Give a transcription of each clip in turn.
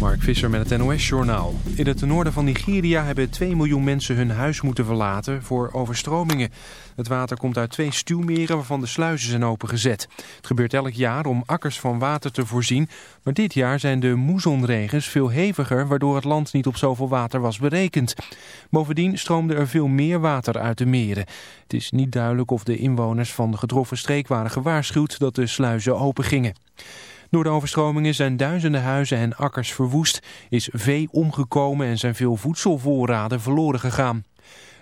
Mark Visser met het NOS-journaal. In het noorden van Nigeria hebben 2 miljoen mensen hun huis moeten verlaten voor overstromingen. Het water komt uit twee stuwmeren waarvan de sluizen zijn opengezet. Het gebeurt elk jaar om akkers van water te voorzien. Maar dit jaar zijn de moezonregens veel heviger... waardoor het land niet op zoveel water was berekend. Bovendien stroomde er veel meer water uit de meren. Het is niet duidelijk of de inwoners van de getroffen streek waren gewaarschuwd... dat de sluizen open gingen. Door de overstromingen zijn duizenden huizen en akkers verwoest, is vee omgekomen en zijn veel voedselvoorraden verloren gegaan.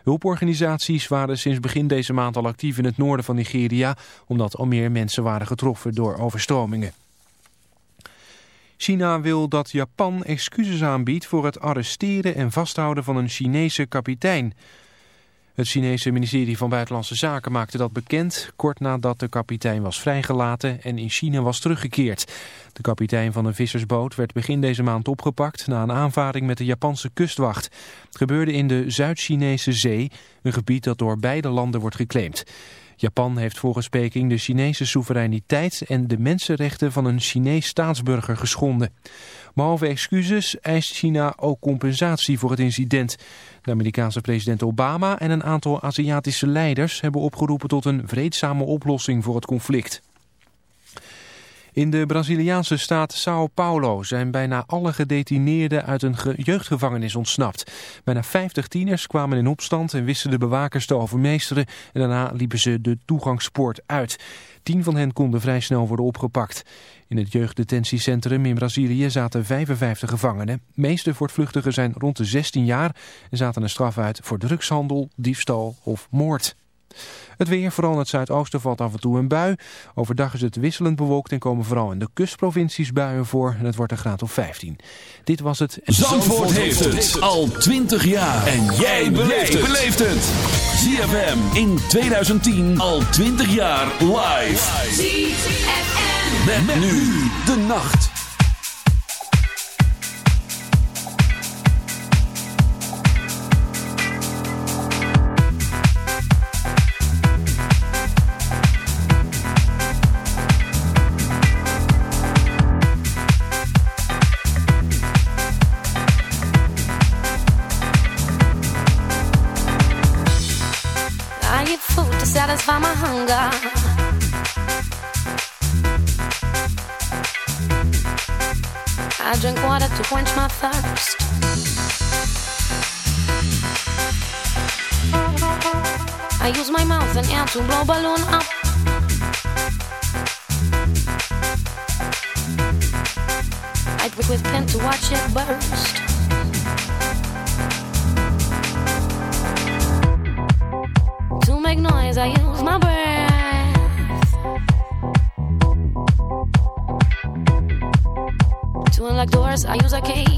Hulporganisaties waren sinds begin deze maand al actief in het noorden van Nigeria, omdat al meer mensen waren getroffen door overstromingen. China wil dat Japan excuses aanbiedt voor het arresteren en vasthouden van een Chinese kapitein. Het Chinese ministerie van Buitenlandse Zaken maakte dat bekend... kort nadat de kapitein was vrijgelaten en in China was teruggekeerd. De kapitein van een vissersboot werd begin deze maand opgepakt... na een aanvaring met de Japanse kustwacht. Het gebeurde in de Zuid-Chinese Zee, een gebied dat door beide landen wordt geclaimd. Japan heeft volgens Peking de Chinese soevereiniteit en de mensenrechten van een Chinees staatsburger geschonden. Behalve excuses eist China ook compensatie voor het incident. De Amerikaanse president Obama en een aantal Aziatische leiders hebben opgeroepen tot een vreedzame oplossing voor het conflict. In de Braziliaanse staat Sao Paulo zijn bijna alle gedetineerden uit een jeugdgevangenis ontsnapt. Bijna 50 tieners kwamen in opstand en wisten de bewakers te overmeesteren en daarna liepen ze de toegangspoort uit. Tien van hen konden vrij snel worden opgepakt. In het jeugddetentiecentrum in Brazilië zaten 55 gevangenen. Meeste voortvluchtigen zijn rond de 16 jaar en zaten een straf uit voor drugshandel, diefstal of moord. Het weer, vooral in het zuidoosten, valt af en toe een bui. Overdag is het wisselend bewolkt en komen vooral in de kustprovincies buien voor. En het wordt een graad of 15. Dit was het... Zandvoort, heeft het al 20 jaar. En jij beleeft het. ZFM in 2010 al 20 jaar live. ZFM. Met, nu de nacht. Thirst. I use my mouth and air to blow balloon up. I drink with pen to watch it burst. To make noise, I use my breath. To unlock doors, I use a key.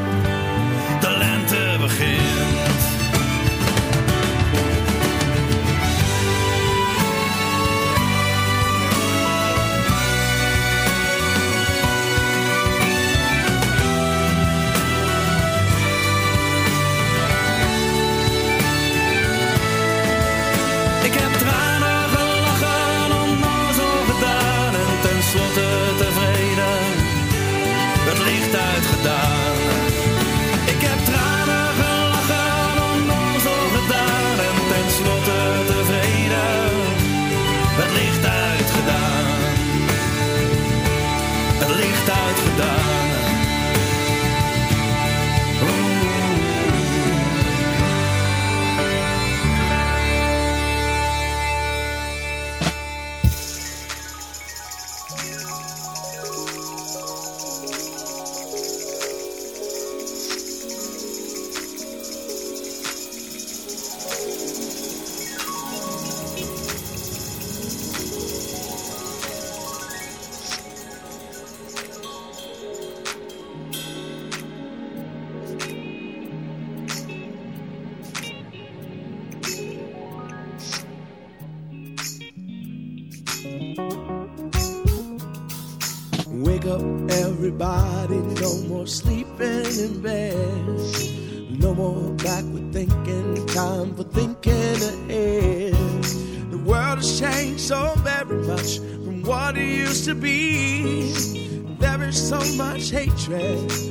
Hatred,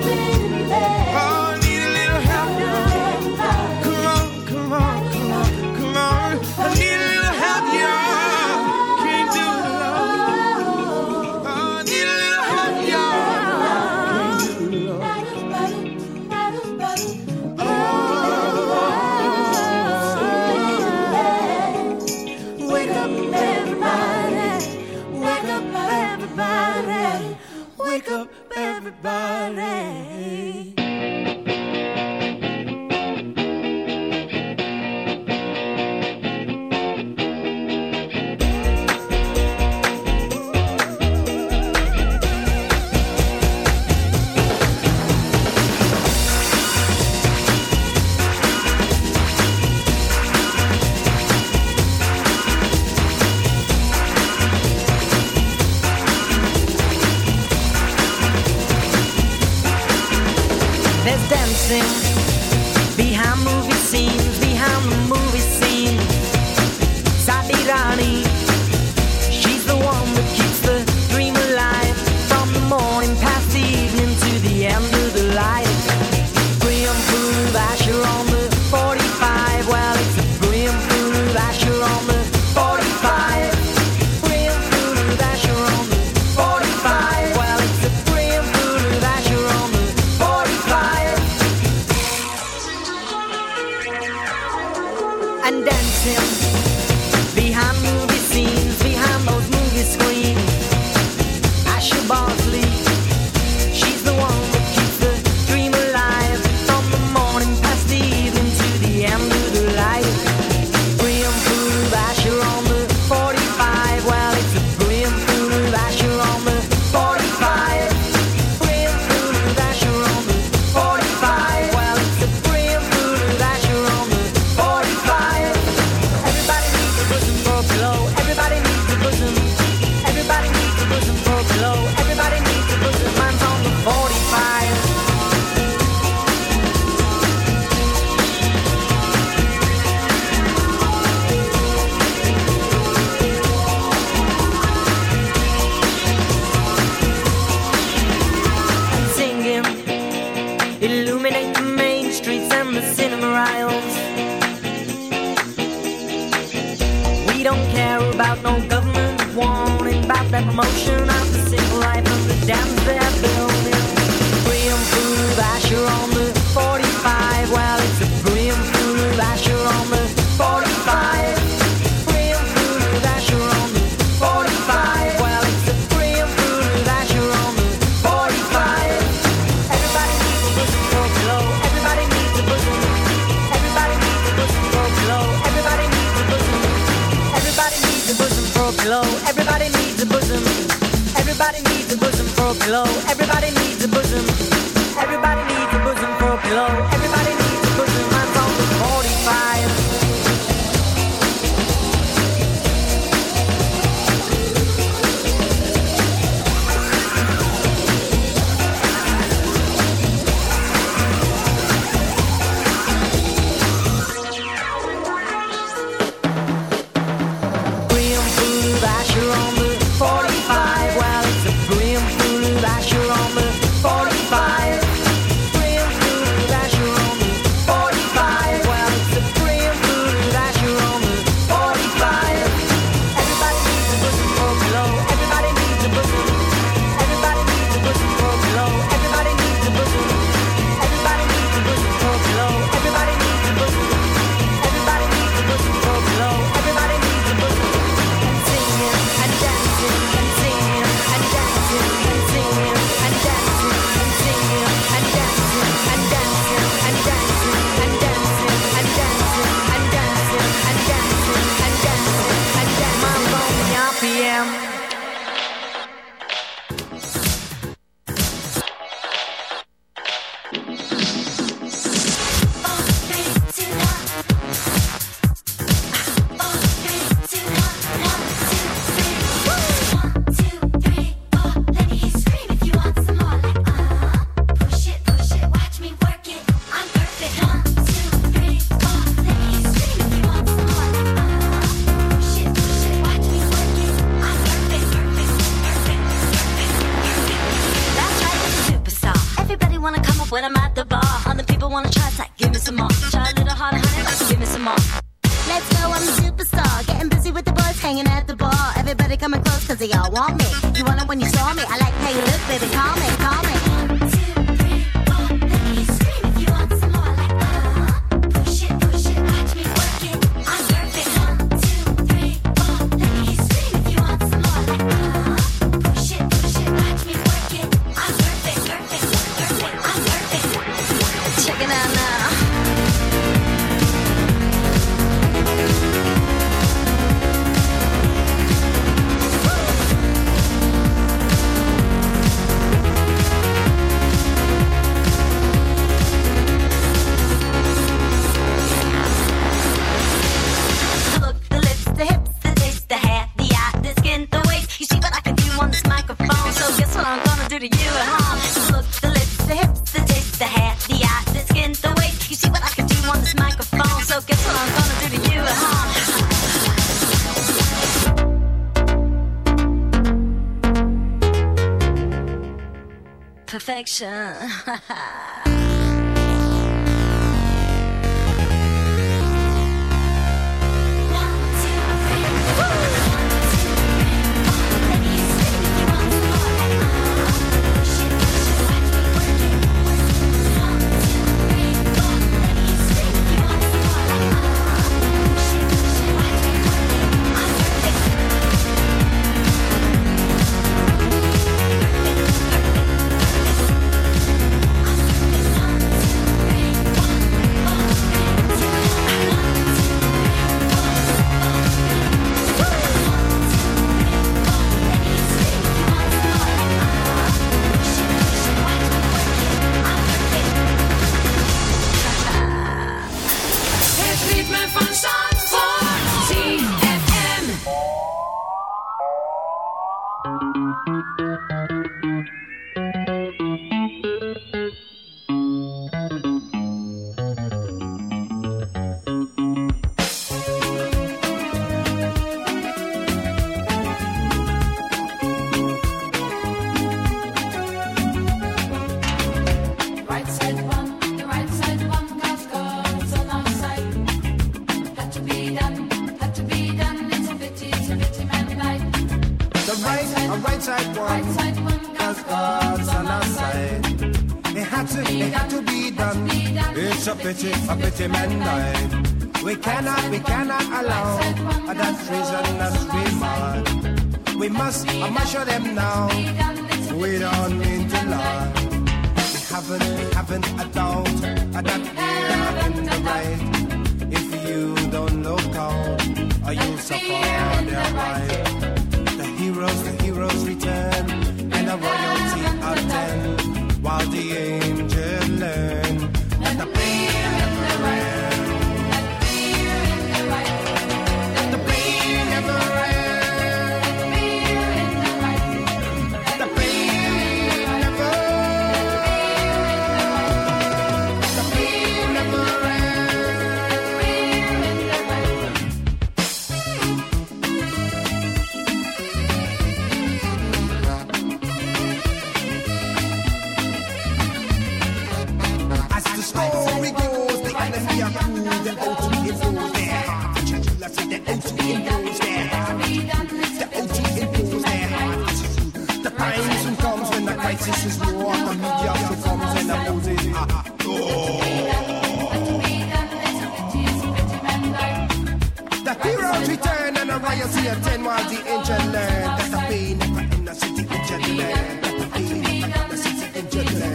Bye. Dancing behind 神。a pretty man dime. We cannot, we cannot allow that treasonous remark. We must, I must show them now. We don't need to lie. We haven't, we haven't a doubt that we're in the right. If you don't look out, you'll suffer their life. The heroes, the heroes return. Heroes return and arise here. Ten while the engine learn. That's a pain never in the city in gentlemen. Pain never in the city gentlemen.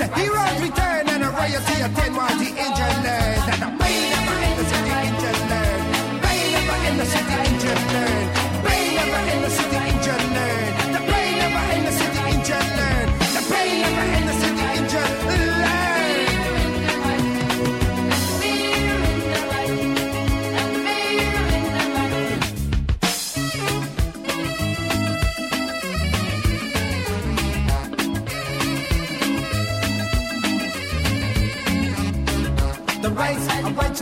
The heroes return and here. Ten while the engine learn. that the pain never in the city in gentlemen. Pain never in the city in gentlemen.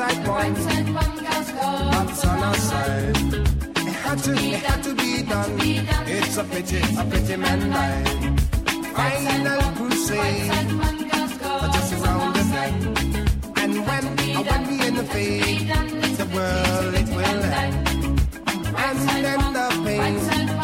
side one, one on our side. It had to, it had to be done. It's a pity, a pity man life. Final crusade, just around the bend. And when, when we in the fade, the world it will end. And then the pain.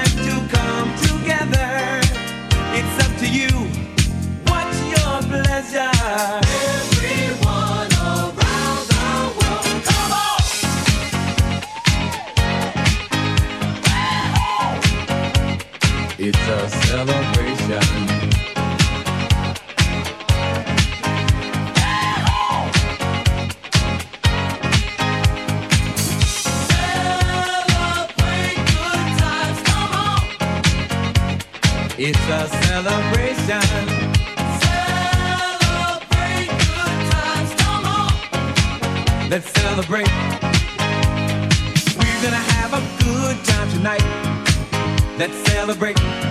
Let's celebrate.